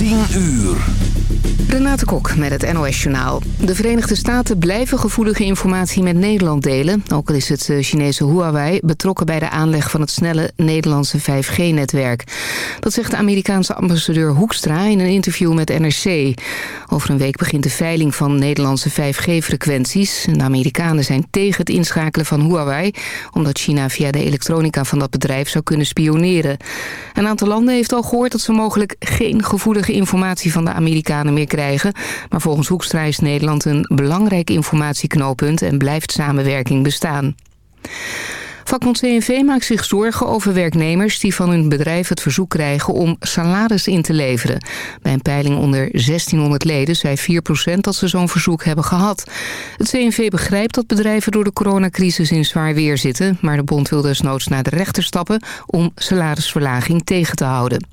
10 uur. Renate Kok met het NOS Journaal. De Verenigde Staten blijven gevoelige informatie met Nederland delen. Ook al is het eh, Chinese Huawei betrokken bij de aanleg van het snelle Nederlandse 5G-netwerk. Dat zegt de Amerikaanse ambassadeur Hoekstra in een interview met NRC. Over een week begint de veiling van Nederlandse 5G-frequenties. De Amerikanen zijn tegen het inschakelen van Huawei... omdat China via de elektronica van dat bedrijf zou kunnen spioneren. Een aantal landen heeft al gehoord dat ze mogelijk geen gevoelige informatie van de Amerikanen meer krijgen. Maar volgens Hoekstra is Nederland een belangrijk informatieknooppunt en blijft samenwerking bestaan. Vakbond CNV maakt zich zorgen over werknemers die van hun bedrijf het verzoek krijgen om salaris in te leveren. Bij een peiling onder 1600 leden zei 4% dat ze zo'n verzoek hebben gehad. Het CNV begrijpt dat bedrijven door de coronacrisis in zwaar weer zitten, maar de bond wil desnoods naar de rechter stappen om salarisverlaging tegen te houden.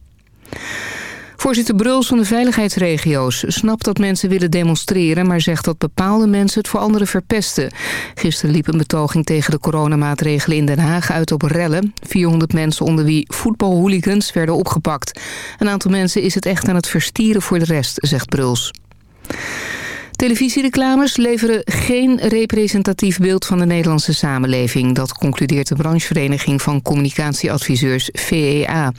Voorzitter Bruls van de veiligheidsregio's snapt dat mensen willen demonstreren... maar zegt dat bepaalde mensen het voor anderen verpesten. Gisteren liep een betoging tegen de coronamaatregelen in Den Haag uit op rellen. 400 mensen onder wie voetbalhooligans werden opgepakt. Een aantal mensen is het echt aan het verstieren voor de rest, zegt Bruls. Televisiereclames leveren geen representatief beeld van de Nederlandse samenleving. Dat concludeert de branchevereniging van communicatieadviseurs VEA.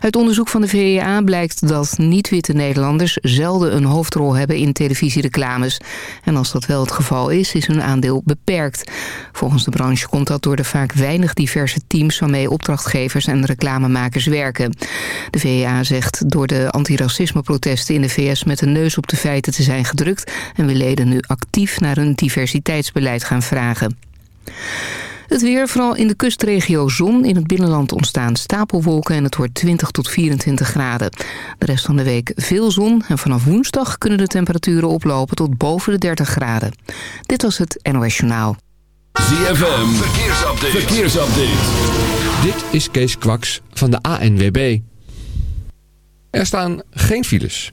Uit onderzoek van de VEA blijkt dat niet-witte Nederlanders zelden een hoofdrol hebben in televisiereclames. En als dat wel het geval is, is hun aandeel beperkt. Volgens de branche komt dat door de vaak weinig diverse teams waarmee opdrachtgevers en reclamemakers werken. De VEA zegt door de antiracismeprotesten in de VS met de neus op de feiten te zijn gedrukt en we leden nu actief naar een diversiteitsbeleid gaan vragen. Het weer, vooral in de kustregio zon. In het binnenland ontstaan stapelwolken en het wordt 20 tot 24 graden. De rest van de week veel zon en vanaf woensdag kunnen de temperaturen oplopen tot boven de 30 graden. Dit was het NOS Journaal. ZFM, verkeersupdate. verkeersupdate. Dit is Kees Kwaks van de ANWB. Er staan geen files.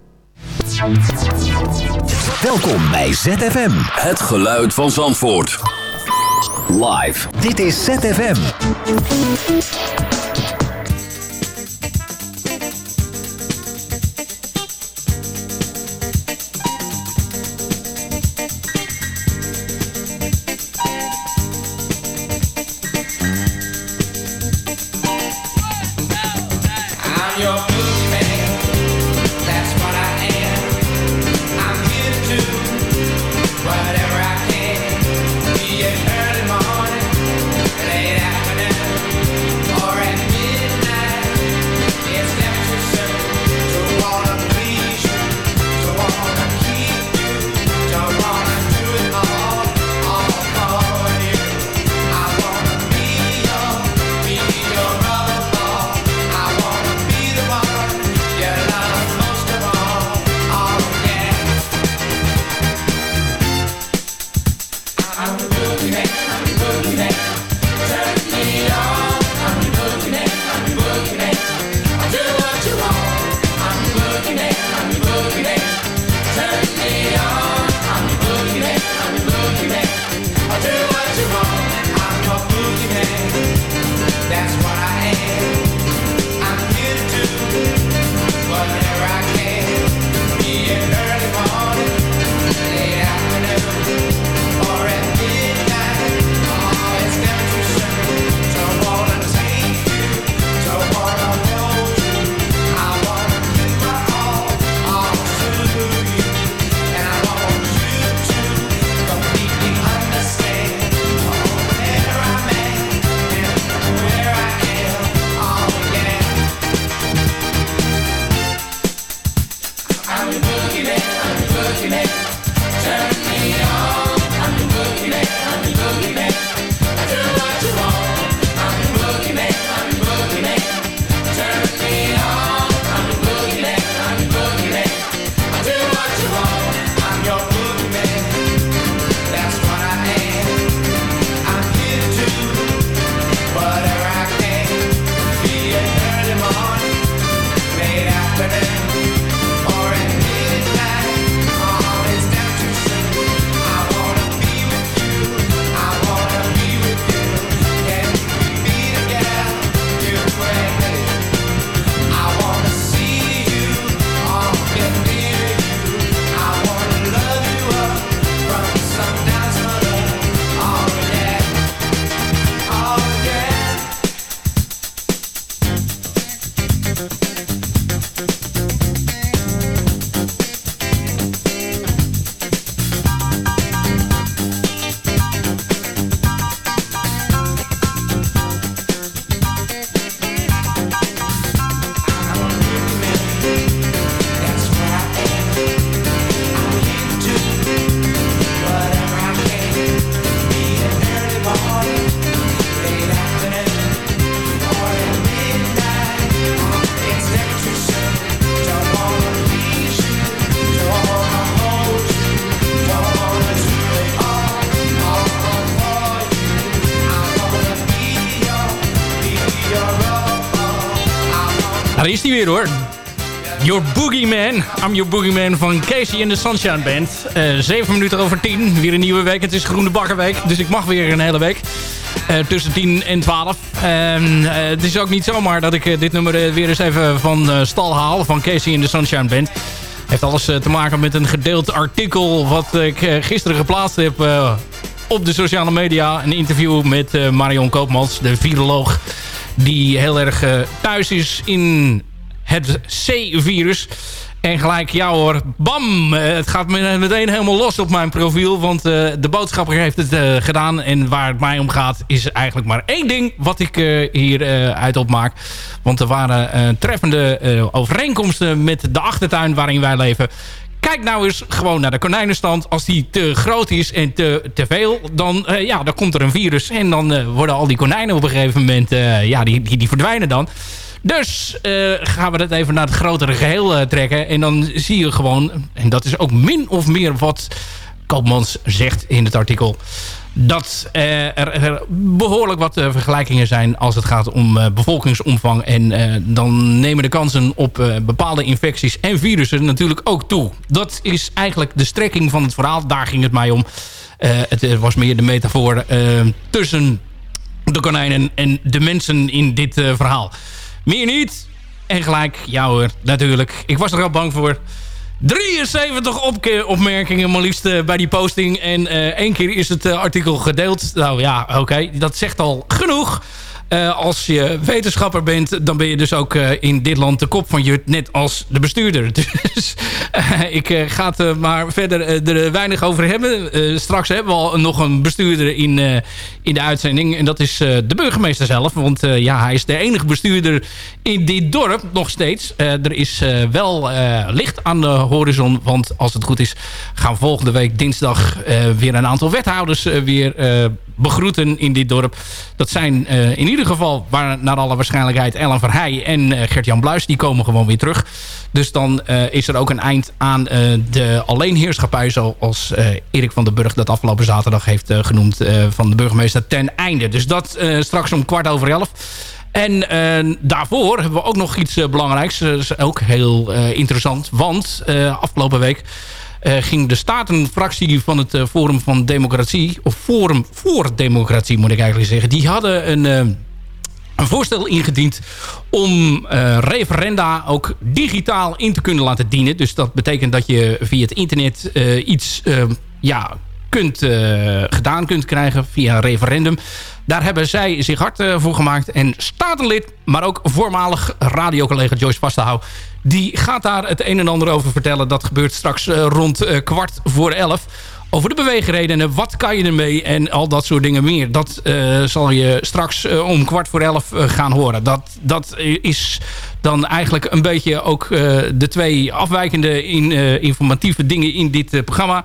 Welkom bij ZFM. Het geluid van Zandvoort. Live. Dit is ZFM. Weer hoor. Your Boogeyman. I'm Your Boogeyman van Casey in the Sunshine Band. Eh, Zeven minuten over tien. Weer een nieuwe week. Het is Groene Bakkerweek. Dus ik mag weer een hele week. Eh, tussen 10 en 12. En, eh, het is ook niet zomaar dat ik dit nummer weer eens even van stal haal. Van Casey in the Sunshine Band. Heeft alles te maken met een gedeeld artikel... wat ik gisteren geplaatst heb op de sociale media. Een interview met Marion Koopmans, de viroloog... die heel erg thuis is in het C-virus. En gelijk, ja hoor, bam! eh, het gaat me- meteen helemaal los op mijn profiel. Want eh, de boodschapper heeft het eh, gedaan. En waar het mij om gaat is eigenlijk maar één ding wat ik hier uit opmaak. Want er waren treffende overeenkomsten met de achtertuin waarin wij leven. Kijk nou eens gewoon naar de konijnenstand. Als die te groot is en te, te veel, dan, ja, dan komt er een virus. En dan worden al die konijnen op een gegeven moment... ja, die, die, die verdwijnen dan. Dus eh, gaan we dat even naar het grotere geheel eh, trekken. En dan zie je gewoon... En dat is ook min of meer wat Koopmans zegt in het artikel dat eh, er, er behoorlijk wat vergelijkingen zijn als het gaat om bevolkingsomvang. En dan nemen de kansen op bepaalde infecties en virussen natuurlijk ook toe. Dat is eigenlijk de strekking van het verhaal. Daar ging het mij om. Het was meer de metafoor tussen de konijnen en de mensen in dit verhaal. Meer niet. En gelijk, ja hoor, natuurlijk. Ik was er al bang voor. 73 opke- opmerkingen maar liefst bij die posting. En eh, één keer is het eh, artikel gedeeld. Nou ja, oké. dat zegt al genoeg. Eh, als je wetenschapper bent, dan ben je dus ook eh, in dit land de kop van je, net als de bestuurder. Dus eh, ik ga het maar verder er weinig over hebben. Straks hebben we al nog een bestuurder in, in de uitzending. En dat is de burgemeester zelf. Want ja, hij is de enige bestuurder in dit dorp nog steeds. Er is wel licht aan de horizon. Want als het goed is, gaan volgende week dinsdag weer een aantal wethouders weer begroeten in dit dorp. Dat zijn eh, in ieder geval, waar, naar alle waarschijnlijkheid, Ellen Verheij en eh, Gert-Jan Bluis. Die komen gewoon weer terug. Dus dan eh, is er ook een eind aan de alleenheerschappij... zoals Erik van den Burg dat afgelopen zaterdag heeft genoemd... van de burgemeester ten einde. Dus dat straks om kwart over elf. En daarvoor hebben we ook nog iets belangrijks. Ook heel eh, interessant. Want afgelopen week ging de Statenfractie van het eh, Forum van Democratie... of Forum voor Democratie moet ik eigenlijk zeggen... die hadden een... eh, een voorstel ingediend om eh, referenda ook digitaal in te kunnen laten dienen. Dus dat betekent dat je via het internet eh, iets eh, ja, kunt, eh, gedaan kunt krijgen via een referendum. Daar hebben zij zich hard eh, voor gemaakt. En statenlid, maar ook voormalig radiocollega Joyce Vastenhouw... die gaat daar het een en ander over vertellen. Dat gebeurt straks eh, rond eh, kwart voor elf over de beweegredenen. Wat kan je ermee? En al dat soort dingen meer. Dat eh, zal je straks om kwart voor elf gaan horen. Dat, dat is dan eigenlijk een beetje ook de twee afwijkende in, informatieve dingen in dit programma.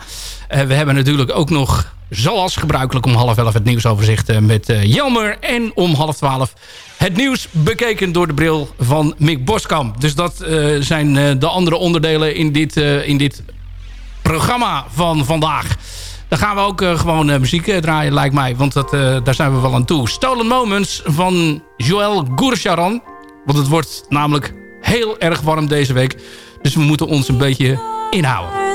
We hebben natuurlijk ook nog, zoals gebruikelijk om half elf het nieuwsoverzicht eh, met eh, Jelmer. En om half twaalf het nieuws bekeken door de bril van Mick Boskamp. Dus dat eh, zijn de andere onderdelen in dit, in dit programma van vandaag. Dan gaan we ook gewoon muziek draaien, lijkt mij. Want dat, daar zijn we wel aan toe. Stolen Moments van Joël Gourcharan. Want het wordt namelijk heel erg warm deze week. Dus we moeten ons een beetje inhouden.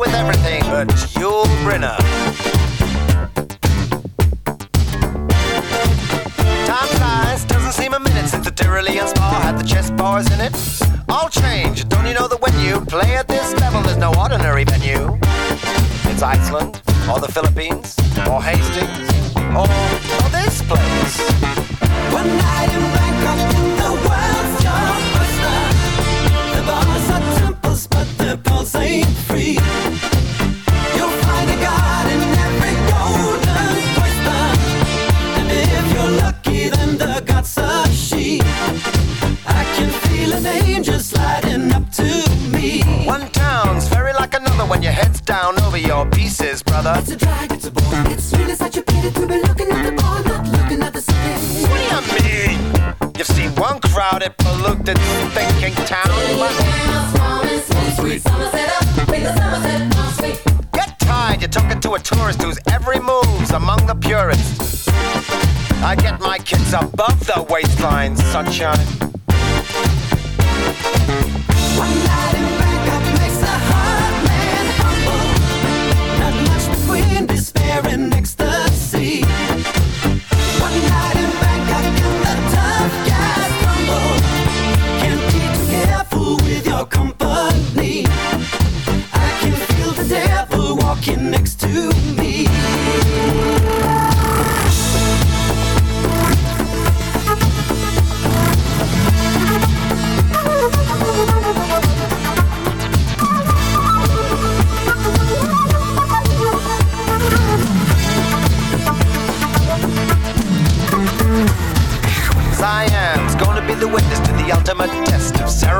With everything It's a drag, it's a bore. It's really such a pity to be looking at the bar, not looking at the city. What do you mean? You've seen one crowded, polluted, thinking town, but get tired. You're talking to a tourist whose every move's among the purists. I get my kids above the waistline, sunshine. One night walking next to me. Siam's gonna be the witness to the ultimate test of fitness.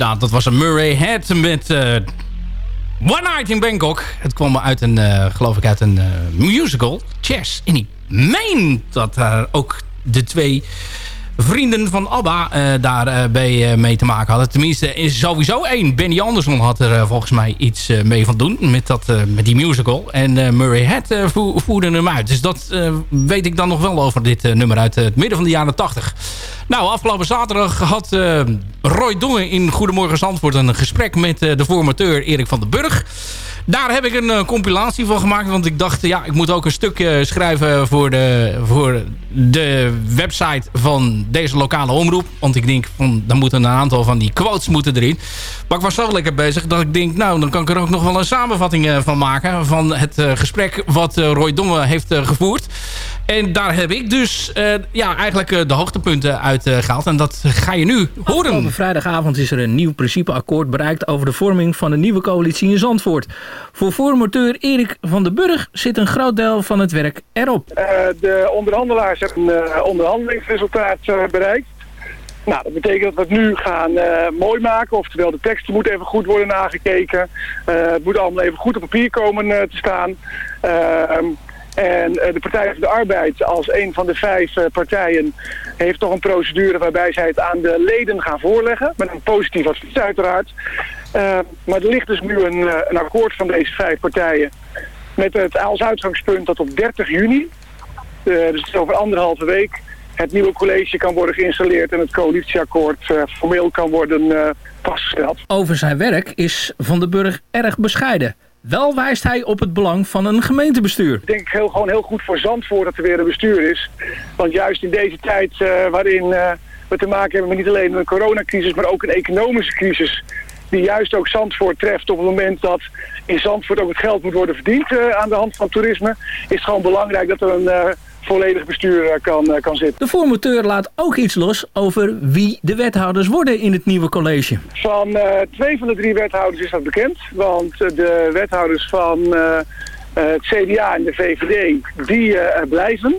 Inderdaad, dat was een Murray Head met eh, One Night in Bangkok. Het kwam uit een, eh, geloof ik, uit een eh, musical, Chess. En ik meen dat daar ook de twee vrienden van ABBA eh, daarbij mee te maken hadden. Tenminste, is sowieso één. Benny Andersson had er eh, volgens mij iets eh, mee van doen met, dat, eh, met die musical. En eh, Murray Head eh, vo- voerde hem uit. Dus dat eh, weet ik dan nog wel over dit eh, nummer uit het midden van de jaren 80. Nou, afgelopen zaterdag had eh, Roy Dongen in Goedemorgen Zandvoort een gesprek met eh, de formateur Erik van den Burg. Daar heb ik een eh, compilatie van gemaakt. Want ik dacht, ja, ik moet ook een stukje schrijven voor de, voor de website van deze lokale omroep. Want ik denk, van, dan moeten een aantal van die quotes moeten erin. Maar ik was zo lekker bezig dat ik denk, nou, dan kan ik er ook nog wel een samenvatting eh, van maken. Van het eh, gesprek wat Roy Dongen heeft gevoerd. En daar heb ik dus ja, eigenlijk de hoogtepunten uit eh, gehaald. En dat ga je nu horen. Afgelopen vrijdagavond is er een nieuw principeakkoord bereikt over de vorming van een nieuwe coalitie in Zandvoort. Voor formateur Erik van den Burg zit een groot deel van het werk erop. Eh, de onderhandelaars hebben een eh, onderhandelingsresultaat eh, bereikt. Nou, dat betekent dat we het nu gaan mooi maken. Oftewel, de teksten moeten even goed worden nagekeken. Het moet allemaal even goed op papier komen te staan. Ehm, en de Partij van de Arbeid als een van de vijf partijen heeft toch een procedure waarbij zij het aan de leden gaan voorleggen. Met een positief advies uiteraard. Eh, maar er ligt dus nu een, eh, een akkoord van deze vijf partijen. Met het als uitgangspunt dat op 30 juni, eh, dus over anderhalve week, het nieuwe college kan worden geïnstalleerd en het coalitieakkoord formeel kan worden vastgesteld. Over zijn werk is Van den Burg erg bescheiden. Wel wijst hij op het belang van een gemeentebestuur. Ik denk heel, gewoon heel goed voor Zandvoort dat er weer een bestuur is. Want juist in deze tijd waarin we te maken hebben met niet alleen een coronacrisis, maar ook een economische crisis. Die juist ook Zandvoort treft op het moment dat in Zandvoort ook het geld moet worden verdiend eh, aan de hand van toerisme. Is het gewoon belangrijk dat er een eh, volledig bestuur eh, kan, kan zitten. De formateur laat ook iets los over wie de wethouders worden in het nieuwe college. Van twee van de drie wethouders is dat bekend. Want de wethouders van het CDA en de VVD, die blijven.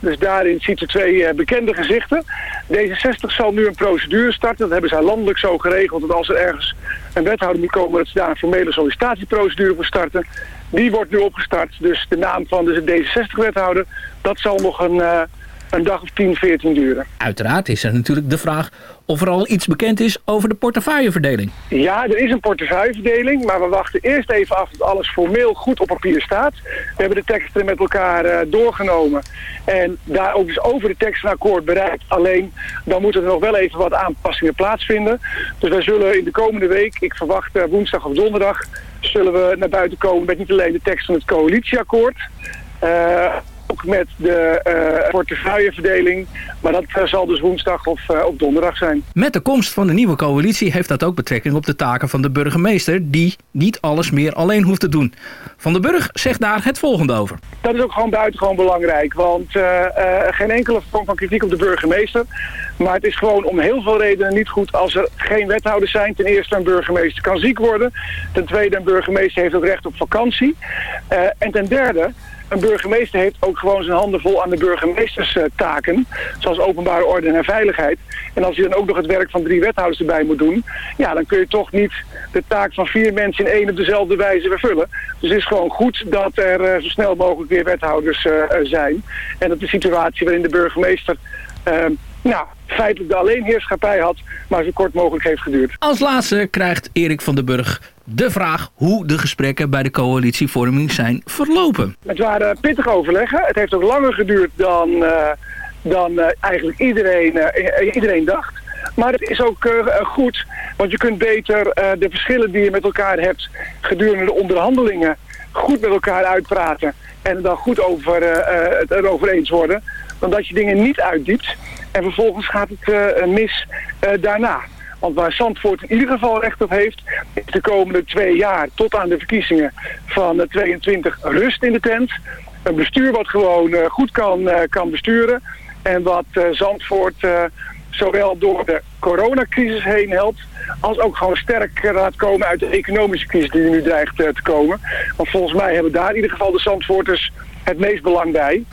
Dus daarin ziet u twee eh, bekende gezichten. D66 zal nu een procedure starten. Dat hebben zij landelijk zo geregeld. Dat als er ergens een wethouder moet komen, dat ze daar een formele sollicitatieprocedure voor starten. Die wordt nu opgestart. Dus de naam van de D66-wethouder, dat zal nog een, eh, een dag of 10, 14 duren. Uiteraard is er natuurlijk de vraag of er al iets bekend is over de portefeuilleverdeling. Ja, er is een portefeuilleverdeling, maar we wachten eerst even af dat alles formeel goed op papier staat. We hebben de teksten met elkaar eh, doorgenomen en daar ook dus over de tekst een akkoord bereikt. Alleen, dan moeten er nog wel even wat aanpassingen plaatsvinden. Dus wij zullen in de komende week, ik verwacht eh, woensdag of donderdag, zullen we naar buiten komen met niet alleen de tekst van het coalitieakkoord... eh, ook met de eh portefeuilleverdeling. Maar dat eh, zal dus woensdag of, eh, of donderdag zijn. Met de komst van de nieuwe coalitie heeft dat ook betrekking op de taken van de burgemeester... die niet alles meer alleen hoeft te doen. Van den Burg zegt daar het volgende over. Dat is ook gewoon buitengewoon belangrijk. Want geen enkele vorm van kritiek op de burgemeester. Maar het is gewoon om heel veel redenen niet goed als er geen wethouders zijn. Ten eerste een burgemeester kan ziek worden. Ten tweede een burgemeester heeft ook recht op vakantie. En ten derde... Een burgemeester heeft ook gewoon zijn handen vol aan de burgemeesterstaken. zoals openbare orde en veiligheid. En als je dan ook nog het werk van drie wethouders erbij moet doen... ja, dan kun je toch niet de taak van vier mensen in één op dezelfde wijze vervullen. Dus het is gewoon goed dat er eh, zo snel mogelijk weer wethouders eh, eh, zijn. En dat de situatie waarin de burgemeester... eh, nou, feitelijk de alleenheerschappij had, maar zo kort mogelijk heeft geduurd. Als laatste krijgt Erik van den Burg de vraag hoe de gesprekken bij de coalitievorming zijn verlopen. Het waren pittige overleggen. Het heeft ook langer geduurd dan, eh, dan eh, eigenlijk iedereen, eh, iedereen dacht. Maar het is ook eh, goed, want je kunt beter eh, de verschillen die je met elkaar hebt gedurende de onderhandelingen goed met elkaar uitpraten en dan goed over, eh, eh, het erover eens worden, dan dat je dingen niet uitdiept en vervolgens gaat het eh, mis eh, daarna. Want waar Zandvoort in ieder geval recht op heeft, is de komende twee jaar tot aan de verkiezingen van eh, 22 rust in de tent. Een bestuur wat gewoon eh, goed kan, eh, kan besturen en wat eh, Zandvoort eh, zowel door de coronacrisis heen helpt, als ook gewoon sterk laat komen uit de economische crisis die nu dreigt eh, te komen. Want volgens mij hebben daar in ieder geval de Zandvoorters het meest belang bij.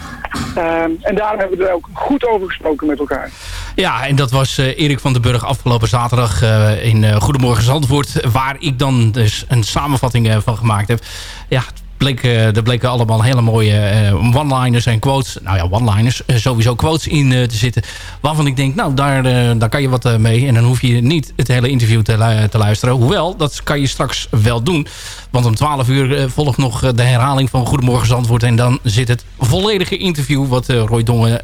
Ehm, en daarom hebben we er ook goed over gesproken met elkaar. Ja, en dat was eh, Erik van den Burg afgelopen zaterdag eh, in eh, Goedemorgen Zandvoort. Waar ik dan dus een samenvatting van gemaakt heb. Ja, het bleek, eh, er bleken allemaal hele mooie eh, one-liners en quotes. Nou ja, one-liners. eh, sowieso quotes in eh, te zitten. Waarvan ik denk, nou, daar, daar kan je wat mee. En dan hoef je niet het hele interview te, te luisteren. Hoewel, dat kan je straks wel doen. Want om 12 uur volgt nog de herhaling van Goedemorgen Zandvoort. En dan zit het volledige interview wat Roy Dongen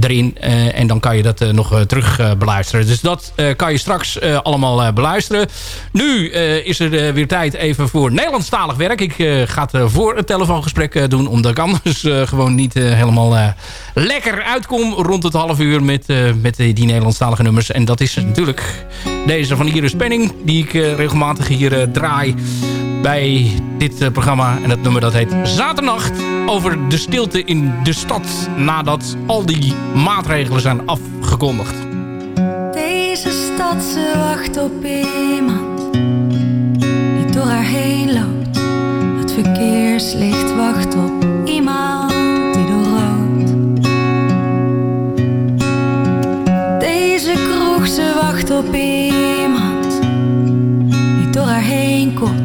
erin. En dan kan je dat nog terug beluisteren. Dus dat kan je straks allemaal beluisteren. Nu is er weer tijd even voor Nederlandstalig werk. Ik ga eh, voor het telefoongesprek eh, doen. Omdat ik anders eh, gewoon niet helemaal lekker uitkom rond het half uur met, met die Nederlandstalige nummers. En dat is natuurlijk deze van Iris Penning. Die ik regelmatig hier draai bij dit programma. En dat nummer dat heet Zaternacht. Over de stilte in de stad. Nadat al die maatregelen zijn afgekondigd. Deze stad, ze wacht op iemand die door haar heen loopt. Verkeerslicht wacht op iemand die doorroodt. Deze kroeg, ze wacht op iemand die door haar heen kotst.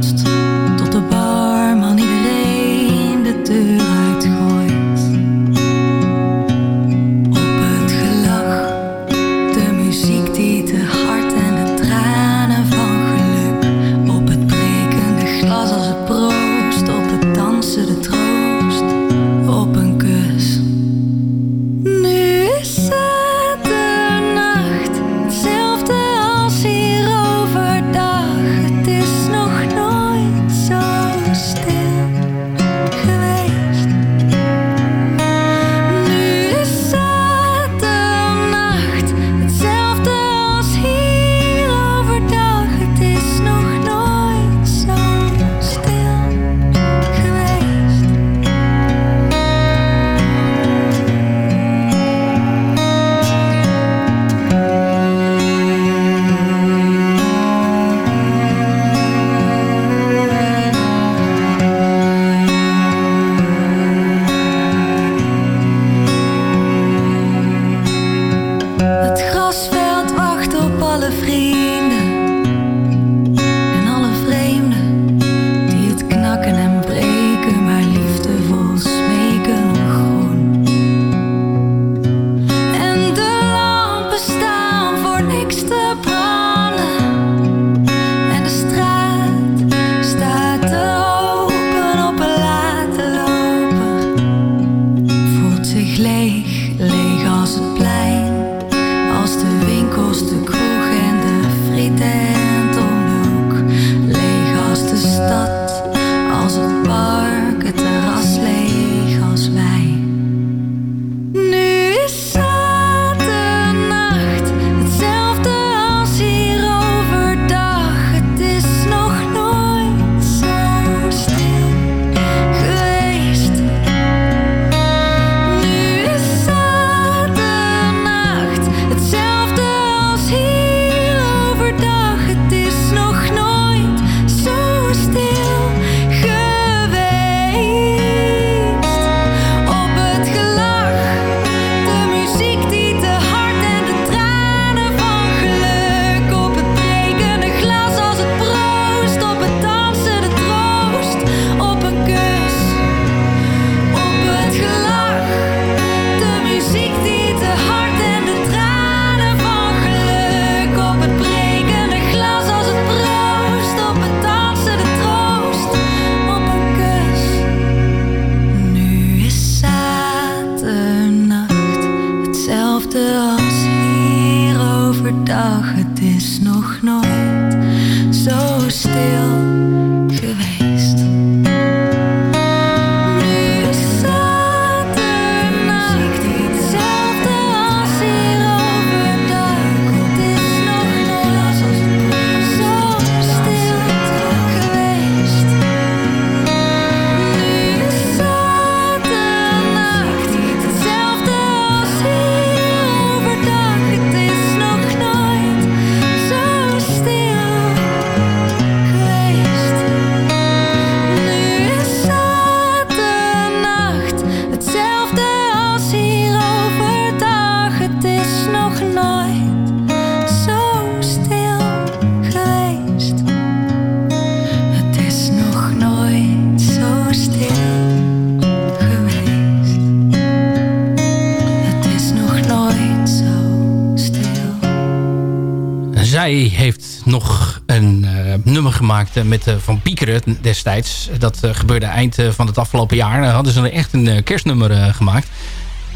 Eh, met eh, Van Piekeren destijds. Dat eh, gebeurde eind van het afgelopen jaar. Dan hadden ze echt een kerstnummer gemaakt.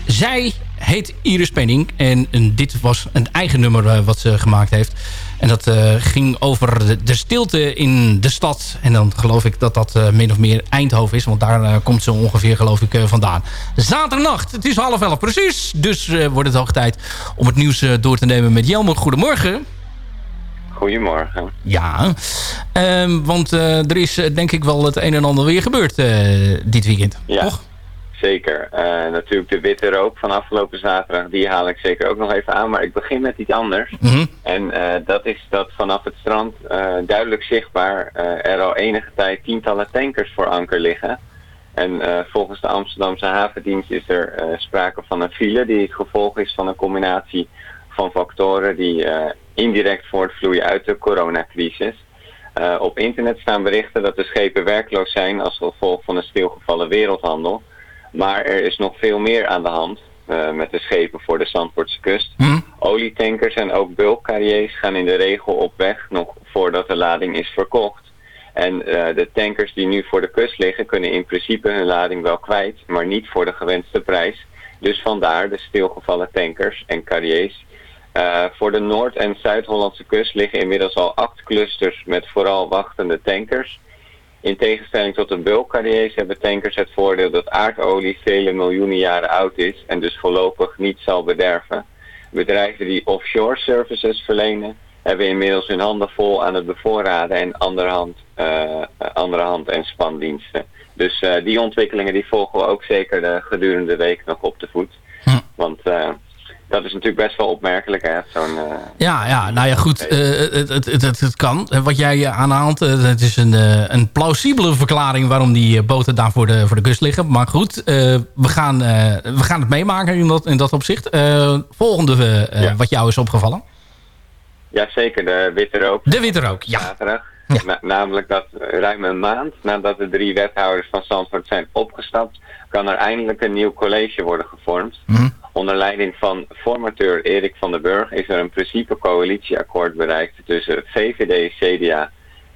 Zij heet Iris Penning. En, dit was een eigen nummer wat ze gemaakt heeft. En dat ging over de, stilte in de stad. En dan geloof ik dat dat min of meer Eindhoven is. Want daar komt ze ongeveer geloof ik vandaan. Zaternacht, het is half elf precies. Dus wordt het hoog tijd om het nieuws door te nemen met Jelmer. Goedemorgen. Goedemorgen. Ja, Ehm, want eh, er is eh, denk ik wel het een en ander weer gebeurd eh, dit weekend. Ja, zeker. Eh, natuurlijk de witte rook van afgelopen zaterdag, die haal ik zeker ook nog even aan. Maar ik begin met iets anders. Mhm. En dat is dat vanaf het strand duidelijk zichtbaar er al enige tijd tientallen tankers voor anker liggen. En volgens de Amsterdamse havendienst is er sprake van een file die het gevolg is van een combinatie van factoren die indirect voortvloeien uit de coronacrisis. Eh, op internet staan berichten dat de schepen werkloos zijn als gevolg van een stilgevallen wereldhandel. Maar er is nog veel meer aan de hand eh, met de schepen voor de Zandvoortse kust. Olietankers en ook bulkcarriers gaan in de regel op weg nog voordat de lading is verkocht. En eh, de tankers die nu voor de kust liggen kunnen in principe hun lading wel kwijt, maar niet voor de gewenste prijs. Dus vandaar de stilgevallen tankers en carriers. Eh, voor de Noord- en Zuid-Hollandse kust liggen inmiddels al acht clusters met vooral wachtende tankers. In tegenstelling tot de bulkcarriers hebben tankers het voordeel dat aardolie vele miljoenen jaren oud is en dus voorlopig niet zal bederven. Bedrijven die offshore services verlenen hebben inmiddels hun handen vol aan het bevoorraden en andere hand, eh, andere hand en spandiensten. Dus eh, die ontwikkelingen die volgen we ook zeker de gedurende de week nog op de voet. Want eh, dat is natuurlijk best wel opmerkelijk hè, zo'n... eh, Ja, ja, nou ja, goed. eh, het, het, het, kan. Eh, Wat jij aanhaalt, eh, het is een, een plausibele verklaring... waarom die boten daar voor de, voor de kust liggen. Maar goed, we, gaan, we gaan het meemaken in dat, in dat opzicht. Volgende wat jou is opgevallen. Ja, zeker. De witte rook. De witte rook, ja. Zaterdag. Na- namelijk dat ruim een maand nadat de drie wethouders van Zandvoort zijn opgestapt, kan er eindelijk een nieuw college worden gevormd. Onder leiding van formateur Erik van den Burg is er een principe coalitieakkoord bereikt tussen VVD, CDA,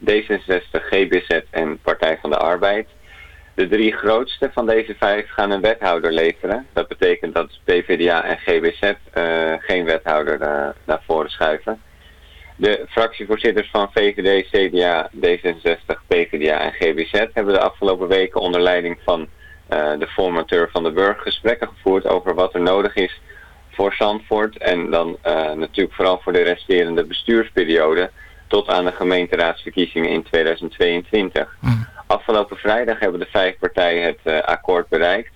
D66, GBZ en Partij van de Arbeid. De drie grootste van deze vijf gaan een wethouder leveren. Dat betekent dat PvdA en GBZ eh, geen wethouder eh, naar voren schuiven. De fractievoorzitters van VVD, CDA, D66, PvdA en GBZ hebben de afgelopen weken onder leiding van de formateur van de Burg gesprekken gevoerd over wat er nodig is voor Zandvoort en dan eh, natuurlijk vooral voor de resterende bestuursperiode tot aan de gemeenteraadsverkiezingen in 2022. Afgelopen vrijdag hebben de vijf partijen het eh, akkoord bereikt.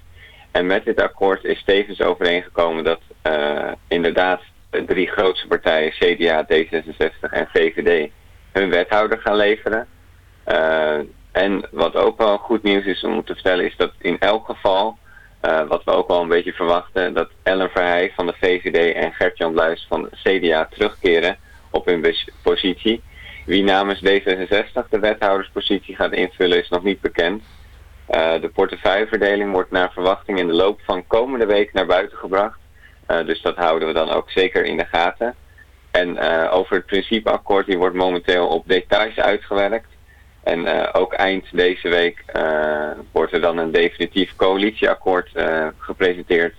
En met dit akkoord is tevens overeengekomen dat eh, inderdaad de drie grootste partijen, CDA, D66 en VVD, hun wethouder gaan leveren. Eh, en wat ook wel goed nieuws is om te vertellen is dat in elk geval, eh, wat we ook wel een beetje verwachten, dat Ellen Verheij van de VVD en Gert-Jan Bluis van de CDA terugkeren op hun positie. Wie namens D66 de wethouderspositie gaat invullen is nog niet bekend. Eh, de portefeuilleverdeling wordt naar verwachting in de loop van komende week naar buiten gebracht. Eh, dus dat houden we dan ook zeker in de gaten. En over het principeakkoord, die wordt momenteel op details uitgewerkt. En eh, ook eind deze week eh, wordt er dan een definitief coalitieakkoord eh, gepresenteerd.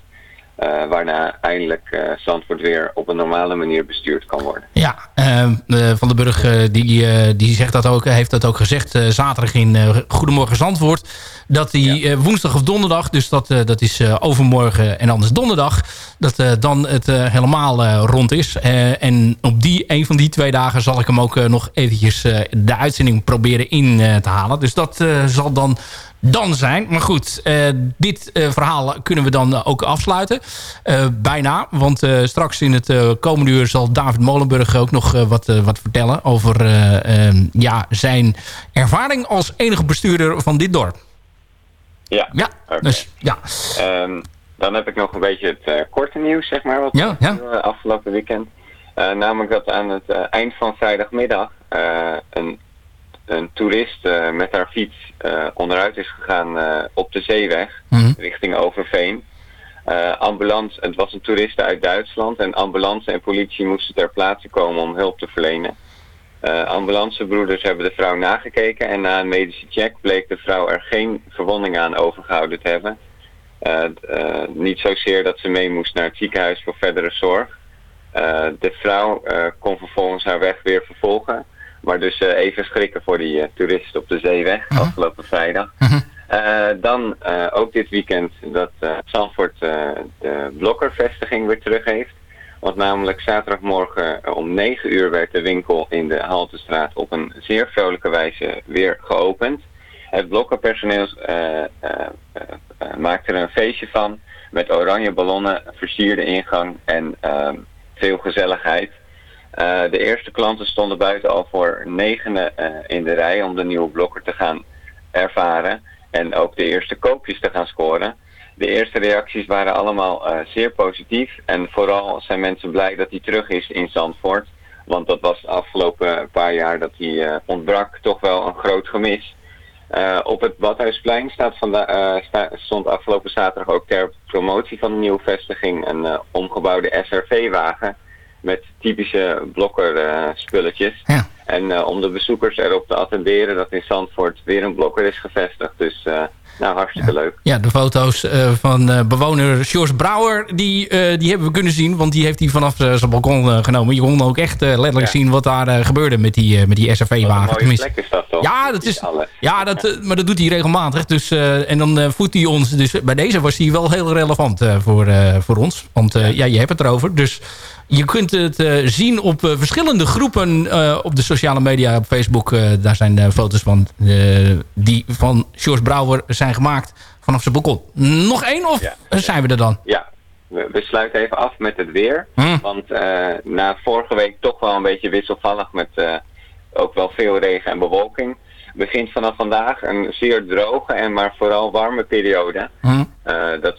Eh, waarna eindelijk eh, Zandvoort weer op een normale manier bestuurd kan worden. Ja, eh, eh, Van den Burg die, die zegt dat ook, heeft dat ook gezegd zaterdag in Goedemorgen Zandvoort. Dat hij eh, woensdag of donderdag, dus dat, dat is overmorgen en anders donderdag, dat dan het helemaal rond is. En op die, een van die twee dagen zal ik hem ook nog eventjes de uitzending proberen in te halen. Dus dat zal dan dan zijn. Maar goed, eh, dit eh, verhaal kunnen we dan ook afsluiten. Eh, bijna, want straks in het komende uur zal David Molenburg ook nog wat, wat vertellen over eh, eh, ja, zijn ervaring als enige bestuurder van dit dorp. Ja, Ja, dus ja. Ehm, dan heb ik nog een beetje het korte nieuws, zeg maar, wat Ja, ja. afgelopen weekend. Namelijk dat aan het eind van vrijdagmiddag een, een toerist eh, met haar fiets eh, onderuit is gegaan eh, op de zeeweg Mhm. richting Overveen. Ambulance, het was een toeriste uit Duitsland en ambulance en politie moesten ter plaatse komen om hulp te verlenen. Ambulancebroeders hebben de vrouw nagekeken en na een medische check bleek de vrouw er geen verwondingen aan overgehouden te hebben. Niet zozeer dat ze mee moest naar het ziekenhuis voor verdere zorg. De vrouw kon vervolgens haar weg weer vervolgen. Maar dus eh, even schrikken voor die eh, toerist op de zeeweg afgelopen vrijdag. Eh, dan ook dit weekend dat Zandvoort eh, de blokkervestiging weer terug heeft. Want namelijk zaterdagmorgen om 9 uur werd de winkel in de Haltestraat op een zeer vrolijke wijze weer geopend. Het blokkenpersoneel eh, maakte er een feestje van met oranje ballonnen, versierde ingang en ehm, veel gezelligheid. Eh, de eerste klanten stonden buiten al voor negenen eh, in de rij om de nieuwe blokker te gaan ervaren en ook de eerste koopjes te gaan scoren. De eerste reacties waren allemaal eh, zeer positief en vooral zijn mensen blij dat hij terug is in Zandvoort. Want dat was de afgelopen paar jaar dat hij ontbrak toch wel een groot gemis. Op het Badhuisplein staat sta- stond afgelopen zaterdag ook ter promotie van de nieuwe vestiging een omgebouwde SRV-wagen met typische blokker eh, spulletjes. En eh, om de bezoekers erop te attenderen dat in Zandvoort weer een blokker is gevestigd. Dus eh, nou, hartstikke leuk. Ja, de foto's eh, van eh, bewoner George Brouwer, die, eh, die hebben we kunnen zien. Want die heeft hij vanaf zijn balkon genomen. Je kon ook echt letterlijk zien wat daar gebeurde met die, met die SRV-wagen. Dat toch? Ja, dat is, ja dat, maar dat doet hij regelmatig. Dus, en dan voedt hij ons. Dus bij deze was hij wel heel relevant voor, voor ons. Want ja, je hebt het erover. Dus je kunt het zien op verschillende groepen op de sociale media. Op Facebook, daar zijn foto's van die van George Brouwer zijn gemaakt vanaf zijn balkon. Nog één of zijn we er dan? Ja, we, sluiten even af met het weer. Want eh, na vorige week toch wel een beetje wisselvallig met eh, ook wel veel regen en bewolking. Begint vanaf vandaag een zeer droge en maar vooral warme periode. Eh, dat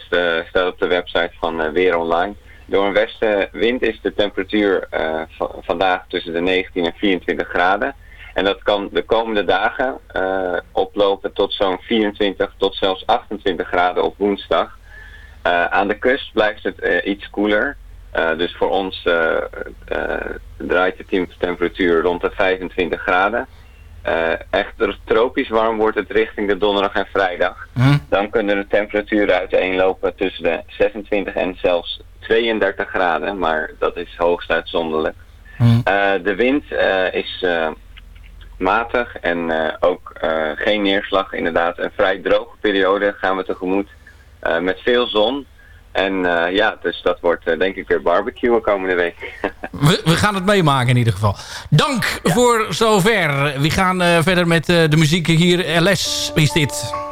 staat op de website van Weer Online. Door een westenwind is de temperatuur va- vandaag tussen de 19 en 24 graden. En dat kan de komende dagen eh, oplopen tot zo'n 24 tot zelfs 28 graden op woensdag. Eh, aan de kust blijft het eh, iets koeler. Dus voor ons draait de tem- temperatuur rond de 25 graden. Eh, echt tropisch warm wordt het richting de donderdag en vrijdag. Dan kunnen de temperaturen uiteenlopen tussen de 26 en zelfs 32 graden. Maar dat is hoogst uitzonderlijk. Eh, de wind is matig en eh, ook eh, geen neerslag. Inderdaad, een vrij droge periode gaan we tegemoet. eh, met veel zon. En ja, dus dat wordt denk ik weer barbecuen komende week. We, we gaan het meemaken in ieder geval. Dank voor zover. We gaan verder met de muziek hier. LS is dit.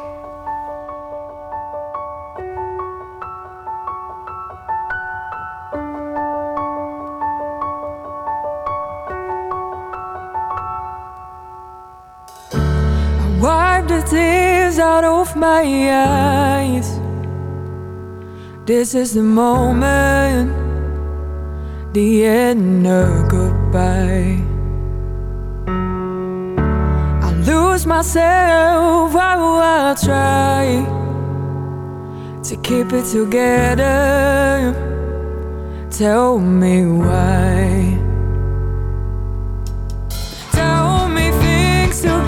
My eyes. This is the moment, the end of goodbye. I lose myself, I will try to keep it together. Tell me why. Tell me things to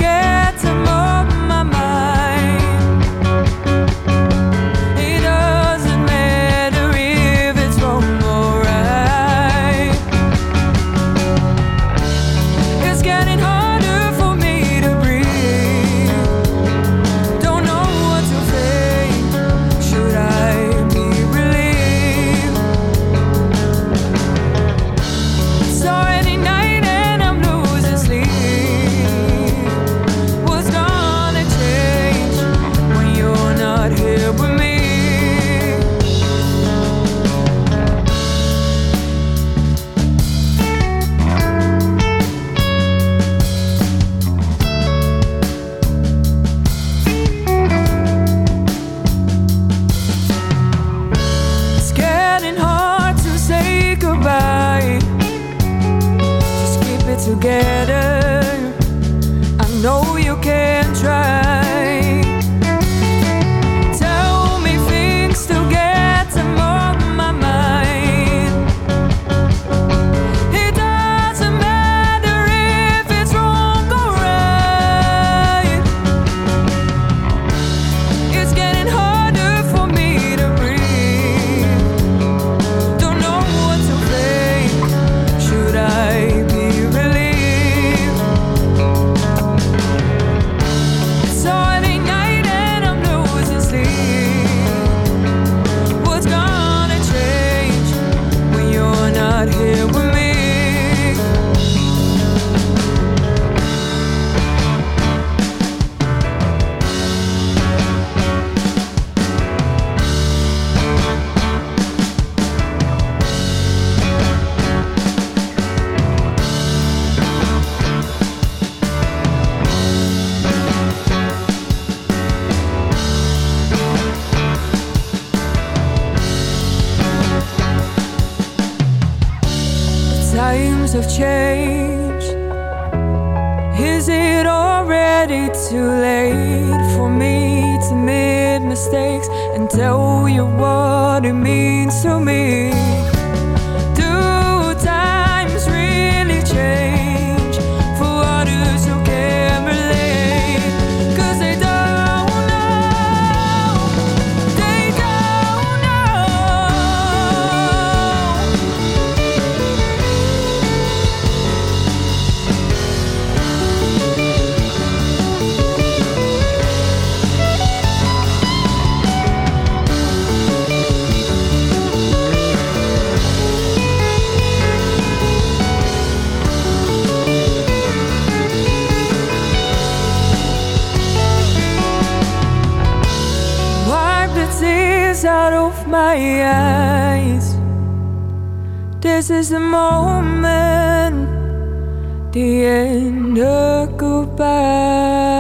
my eyes. This is the moment, the end of goodbye.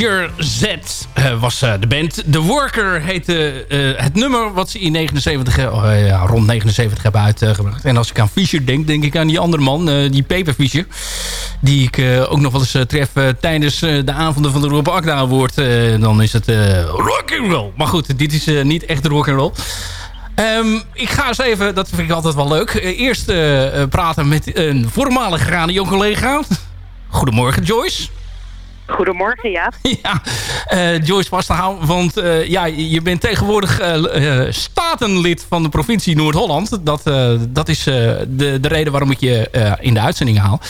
Major Z eh, was eh, de band. The Worker heette eh, het nummer wat ze in 79, eh, ja, rond 79 hebben uitgebracht. En als ik aan Fischer denk, denk ik aan die andere man, die Peper Fischer. Die ik ook nog wel eens tref tijdens de avonden van de Rob Akda Award. Dan is het eh rock'n'roll. Maar goed, dit is niet echt rock'n'roll. Ehm ik ga eens even, dat vind ik altijd wel leuk, eerst praten met een voormalig radio-collega. Goedemorgen, Joyce. Goedemorgen, ja. Ja, eh, Joyce Pasterhaal, want eh, ja, je bent tegenwoordig eh, statenlid van de provincie Noord-Holland. Dat, dat is de, de reden waarom ik je in de uitzending haal.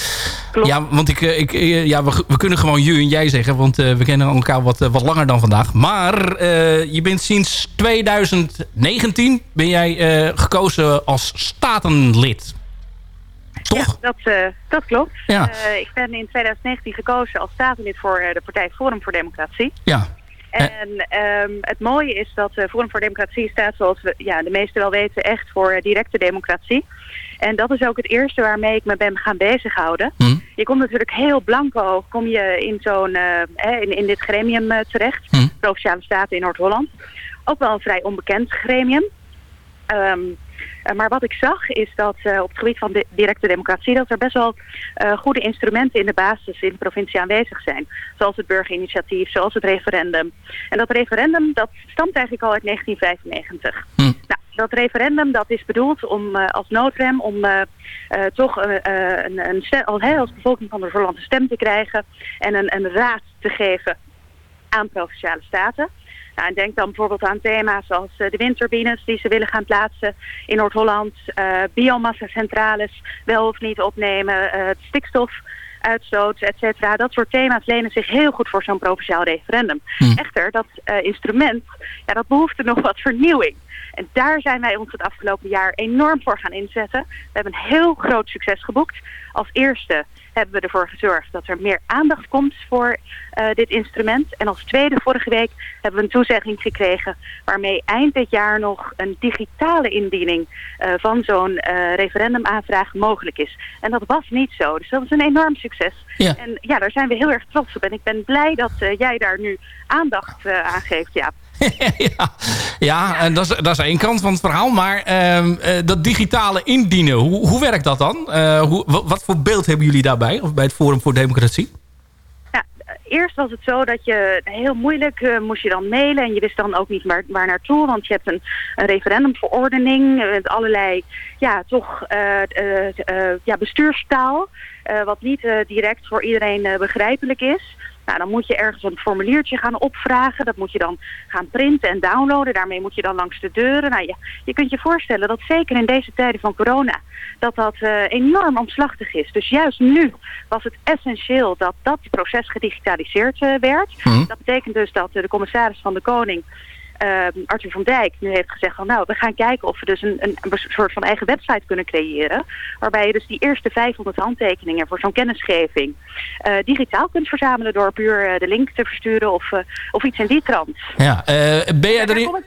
Ja, want ik, ik, ja, we, we kunnen gewoon je en jij zeggen, want we kennen elkaar wat, wat langer dan vandaag. Maar je bent sinds 2019 ben jij gekozen als statenlid. Toch? Ja, dat, eh, dat klopt. Ja. Eh, ik ben in 2019 gekozen als statenlid voor eh, de partij Forum voor Democratie. Ja. En ehm, het mooie is dat Forum voor Democratie staat, zoals we, ja, de meesten wel weten, echt voor directe democratie. En dat is ook het eerste waarmee ik me ben gaan bezighouden. Je komt natuurlijk heel blanco, kom je in zo'n, eh, in, in dit gremium terecht, Provinciale Staten in Noord-Holland. Ook wel een vrij onbekend gremium. Eh, maar wat ik zag is dat eh, op het gebied van de directe democratie... dat er best wel eh, goede instrumenten in de basis in de provincie aanwezig zijn. Zoals het burgerinitiatief, zoals het referendum. En dat referendum dat stamt eigenlijk al uit 1995. Nou, dat referendum dat is bedoeld om eh, als noodrem om eh, eh, toch eh, eh, een, een stem, als bevolking van Noord-Holland een stem te krijgen... en een, een raad te geven aan provinciale staten. Nou, en denk dan bijvoorbeeld aan thema's als eh, de windturbines die ze willen gaan plaatsen in Noord-Holland, eh biomassa-centrales wel of niet opnemen, eh, het stikstofuitstoot, et cetera. Dat soort thema's lenen zich heel goed voor zo'n provinciaal referendum. Echter, dat instrument, ja, dat behoefte nog wat vernieuwing. En daar zijn wij ons het afgelopen jaar enorm voor gaan inzetten. We hebben een heel groot succes geboekt. Als eerste hebben we ervoor gezorgd dat er meer aandacht komt voor eh, dit instrument. En als tweede vorige week hebben we een toezegging gekregen waarmee eind dit jaar nog een digitale indiening eh, van zo'n eh, referendumaanvraag mogelijk is. En dat was niet zo. Dus dat was een enorm succes. Ja. En ja, daar zijn we heel erg trots op. En ik ben blij dat jij daar nu aandacht aan geeft, ja. Ja, en dat is, dat is één kant van het verhaal. Maar ehm, eh, dat digitale indienen, hoe, hoe werkt dat dan? Eh, hoe, wa- wat voor beeld hebben jullie daarbij? Of bij het Forum voor Democratie? Eerst was het zo dat je heel moeilijk eh, moest je dan mailen en je wist dan ook niet waar, waar naartoe, want je hebt een, referendumverordening met allerlei, ja, toch ja, bestuurstaal, wat niet direct voor iedereen begrijpelijk is. Nou, dan moet je ergens een formuliertje gaan opvragen. Dat moet je dan gaan printen en downloaden. Daarmee moet je dan langs de deuren. Nou, ja, je kunt je voorstellen dat zeker in deze tijden van corona... dat dat eh, enorm omslachtig is. Dus juist nu was het essentieel dat dat proces gedigitaliseerd eh, werd. Dat betekent dus dat eh, de commissaris van de Koning... eh, Arthur van Dijk nu heeft gezegd van nou, we gaan kijken of we dus een, een, een soort van eigen website kunnen creëren. Waarbij je dus die eerste 500 handtekeningen voor zo'n kennisgeving eh, digitaal kunt verzamelen door puur eh, de link te versturen of, eh, of iets in die trant. Ja, ben jij erin...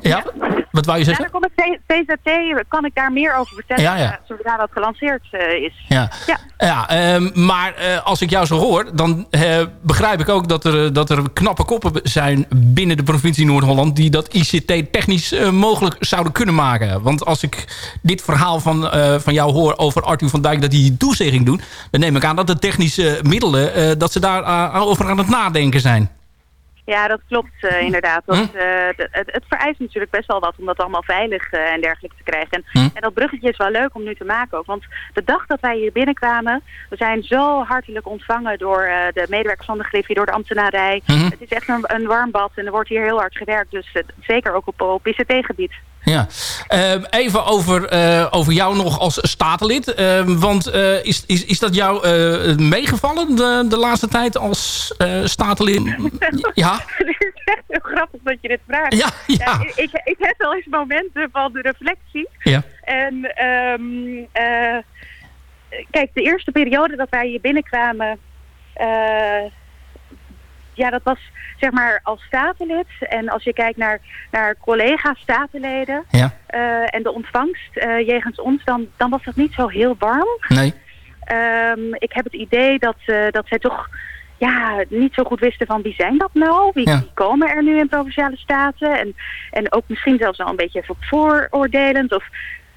Ja, wat wou je Ja, zeggen? dan kom ik TZT, kan ik daar meer over vertellen Ja, ja. zodra dat gelanceerd is. Ja, ja. ehm, maar als ik jou zo hoor, dan begrijp ik ook dat er, dat er knappe koppen zijn binnen de provincie Noord-Holland die dat ICT technisch eh, mogelijk zouden kunnen maken. Want als ik dit verhaal van, eh, van jou hoor over Arthur van Dijk dat hij die toezegging doet, dan neem ik aan dat de technische middelen, eh, dat ze daar over aan het nadenken zijn. Ja, dat klopt eh, inderdaad. Dat, eh, het, het vereist natuurlijk best wel wat om dat allemaal veilig eh, en dergelijke te krijgen. En, Hm. en dat bruggetje is wel leuk om nu te maken ook. Want de dag dat wij hier binnenkwamen, we zijn zo hartelijk ontvangen door de medewerkers van de Griffie, door de ambtenarij. Het is echt een, een warm bad en er wordt hier heel hard gewerkt. Dus zeker ook op, op ICT-gebied. Ja, Ehm, even over, eh, over jou nog als statenlid. Ehm, want eh, is, is, is dat jou eh, meegevallen de, de laatste tijd als statenlid? Ja, Het is echt heel grappig dat je dit vraagt. Ja, ja. ik, ik, ik heb wel eens momenten van de reflectie. ja. En ehm, eh, kijk, de eerste periode dat wij hier binnenkwamen, ja, dat was zeg maar als statenlid. En als je kijkt naar, naar collega-statenleden Ja. eh, en de ontvangst eh, jegens ons, dan, dan was dat niet zo heel warm. Nee. Ehm, ik heb het idee dat, eh, dat zij toch ja, niet zo goed wisten van wie zijn dat nou? Wie, Ja. wie komen er nu in Provinciale Staten? En, en ook misschien zelfs al een beetje vooroordelend of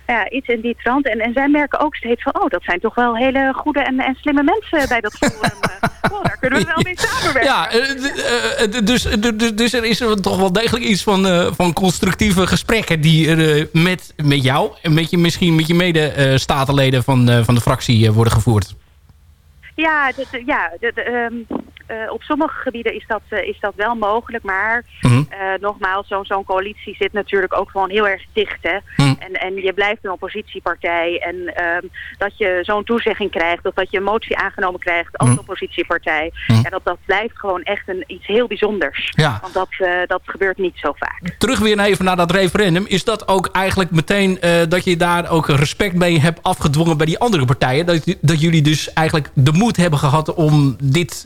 ja, iets in die trant. En, en zij merken ook steeds van, oh, dat zijn toch wel hele goede en, en slimme mensen bij dat forum. eh. oh, daar kunnen we wel mee samenwerken. Ja, eh, eh, dus, d- d- dus er is er toch wel degelijk iets van, van constructieve gesprekken... die er met, met jou en met je, misschien met je mede-statenleden van, van de fractie worden gevoerd. Ja, de- ja de, eh, op sommige gebieden is dat, eh, is dat wel mogelijk. Maar Mhm. eh, nogmaals, zo'n zo'n coalitie zit natuurlijk ook gewoon heel erg dicht. Hè? Mhm. En, en je blijft een oppositiepartij. En ehm, dat je zo'n toezegging krijgt of dat je een motie aangenomen krijgt als Mhm. oppositiepartij. Ja, dat, dat blijft gewoon echt een, iets heel bijzonders. Ja. Want dat, dat gebeurt niet zo vaak. Terug weer even naar dat referendum. Is dat ook eigenlijk meteen dat je daar ook respect mee hebt afgedwongen bij die andere partijen? Dat, dat jullie dus eigenlijk de moed hebben gehad om dit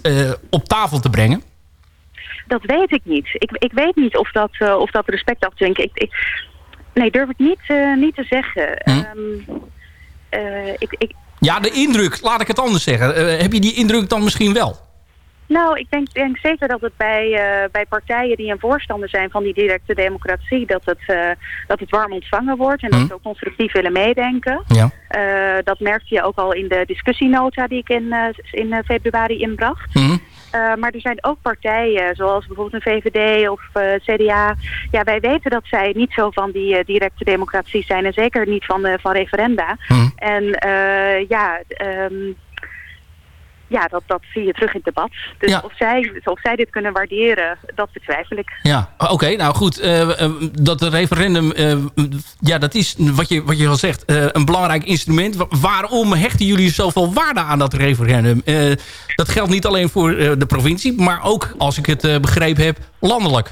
op tafel te brengen? Dat weet ik niet. Ik, ik weet niet of dat, eh, of dat respect afdwingt. Ik, ik, nee, durf ik niet, eh, niet te zeggen. Ehm, eh, ik, ik, Ja, de indruk, laat ik het anders zeggen. Heb je die indruk dan misschien wel? nou, ik denk, denk zeker dat het bij, bij partijen die een voorstander zijn van die directe democratie, dat het, dat het warm ontvangen wordt en dat Hm. ze ook constructief willen meedenken. Ja. Dat merkte je ook al in de discussienota die ik in, in februari inbracht. Mhm. Eh, maar er zijn ook partijen, zoals bijvoorbeeld een VVD of eh, CDA. Ja, wij weten dat zij niet zo van die eh, directe democratie zijn. En zeker niet van, van referenda. En eh, ja, ehm, ja dat, dat zie je terug in het debat. Dus Ja. of, zij, of zij dit kunnen waarderen, dat betwijfel ik. Ja, oké. nou goed, eh, eh, dat referendum, eh, ja, dat is wat je, wat je al zegt, een belangrijk instrument. Wa- waarom hechten jullie zoveel waarde aan dat referendum? Dat geldt niet alleen voor de provincie, maar ook, als ik het begrepen heb, landelijk.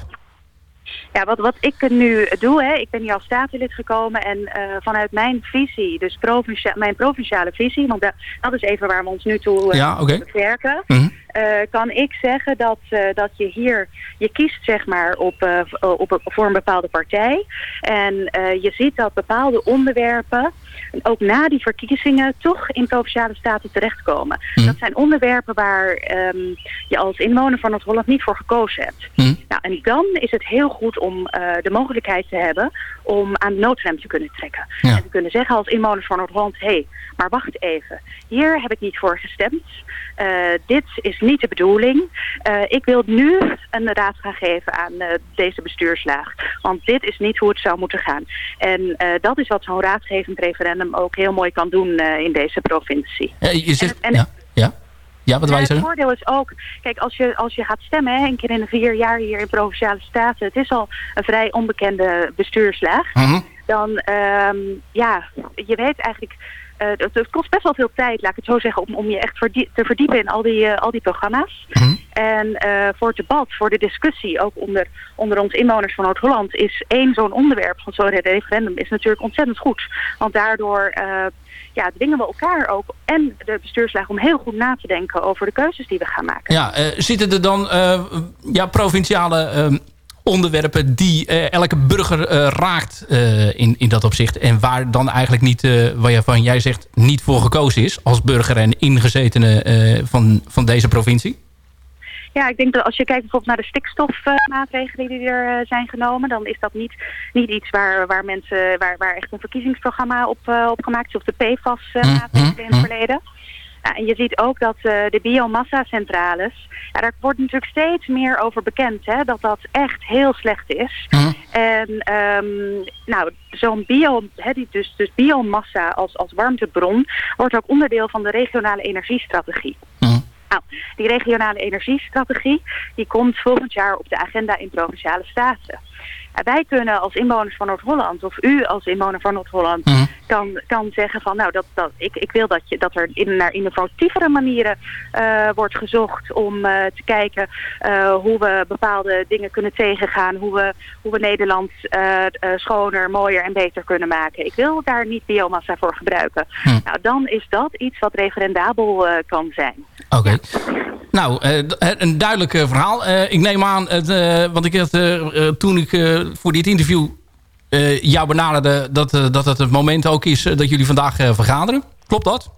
Ja, wat, wat ik nu doe, hè, ik ben hier als statenlid gekomen en eh, vanuit mijn visie, dus provincia mijn provinciale visie, want dat, dat is even waar we ons nu toe Ja, oké. beperken, eh, kan ik zeggen dat, dat je hier, je kiest zeg maar op, op, voor een bepaalde partij en je ziet dat bepaalde onderwerpen ook na die verkiezingen toch in provinciale staten terechtkomen. Dat zijn onderwerpen waar ehm, je als inwoner van Noord-Holland niet voor gekozen hebt. Nou, en dan is het heel goed om eh, de mogelijkheid te hebben om aan de noodrem te kunnen trekken. En te kunnen zeggen als inwoner van Noord-Holland, hé, hey, maar wacht even. Hier heb ik niet voor gestemd. Eh, dit is niet de bedoeling. Eh, ik wil nu een raad gaan geven aan deze bestuurslaag. Want dit is niet hoe het zou moeten gaan. En dat is wat zo'n raadgevend referendum ook heel mooi kan doen eh, in deze provincie. Je zegt, en- ja, ja. ja, wat wij het voordeel is ook, kijk, als je, als je gaat stemmen, hè, een keer in de vier jaar hier in Provinciale Staten, het is al een vrij onbekende bestuurslaag, Mhm. dan, ehm, ja, je weet eigenlijk, het, het kost best wel veel tijd, laat ik het zo zeggen, om, om je echt verdie- te verdiepen in al die, eh, al die programma's. En eh, voor het debat, voor de discussie, ook onder, onder ons inwoners van Noord-Holland, is één zo'n onderwerp van zo'n referendum is natuurlijk ontzettend goed. Want daardoor eh, ja, dwingen we elkaar ook en de bestuurslaag om heel goed na te denken over de keuzes die we gaan maken. Ja, eh, zitten er dan eh, ja, provinciale eh, onderwerpen die eh, elke burger eh, raakt eh, in, in dat opzicht? En waar dan eigenlijk niet, waarvan jij zegt, niet voor gekozen is als burger en ingezetene van, van deze provincie? Ja, ik denk dat als je kijkt bijvoorbeeld naar de stikstofmaatregelen die er zijn genomen, dan is dat niet, niet iets waar, waar mensen, waar, waar echt een verkiezingsprogramma op, op gemaakt is, of de PFAS-maatregelen in het verleden. Ja, en je ziet ook dat eh, de biomassa-centrales, ja, daar wordt natuurlijk steeds meer over bekend, hè, dat dat echt heel slecht is. En ehm, nou, zo'n bio, hè, die dus, dus biomassa als, als warmtebron wordt ook onderdeel van de regionale energiestrategie. Nou, die regionale energiestrategie die komt volgend jaar op de agenda in Provinciale Staten. Wij kunnen als inwoners van Noord-Holland, of u als inwoner van Noord-Holland, kan, kan zeggen van nou, dat, dat, ik, ik wil dat, je, dat er in, naar innovatievere manieren eh, wordt gezocht om eh, te kijken eh, hoe we bepaalde dingen kunnen tegengaan, hoe we, hoe we Nederland schoner, mooier en beter kunnen maken. Ik wil daar niet biomassa voor gebruiken. Nou, dan is dat iets wat referendabel kan zijn. Oké. Nou, een duidelijk verhaal. Ik neem aan, het, want ik had toen ik voor dit interview eh, jou benaderde... Dat, eh, dat het het moment ook is eh, dat jullie vandaag eh, vergaderen. Klopt dat?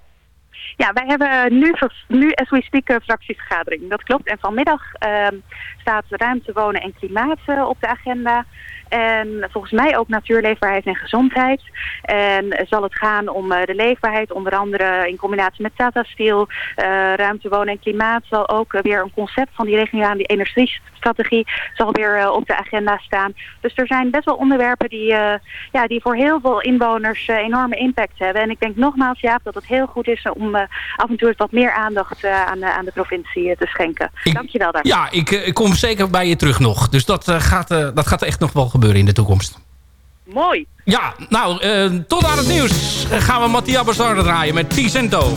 Ja, wij hebben nu, nu as we speak, een fractievergadering. Dat klopt. En vanmiddag ehm, staat ruimte, wonen en klimaat eh, op de agenda. En volgens mij ook natuurleefbaarheid en gezondheid. En zal het gaan om eh, de leefbaarheid, onder andere in combinatie met Tata Steel. Eh, ruimte, wonen en klimaat zal ook eh, weer een concept van die regionale die energiestrategie zal weer op de agenda staan. Dus er zijn best wel onderwerpen die, ja, die voor heel veel inwoners enorme impact hebben. En ik denk nogmaals, Jaap, dat het heel goed is om af en toe wat meer aandacht aan, de- aan de provincie te schenken. Dankjewel daarvoor. Ja, ik, ik kom zeker bij je terug nog. Dus dat, gaat, dat gaat echt nog wel gebeuren in de toekomst. Mooi. Ja, nou, eh, tot aan het nieuws gaan we Mattia Bazzar draaien met Ticento.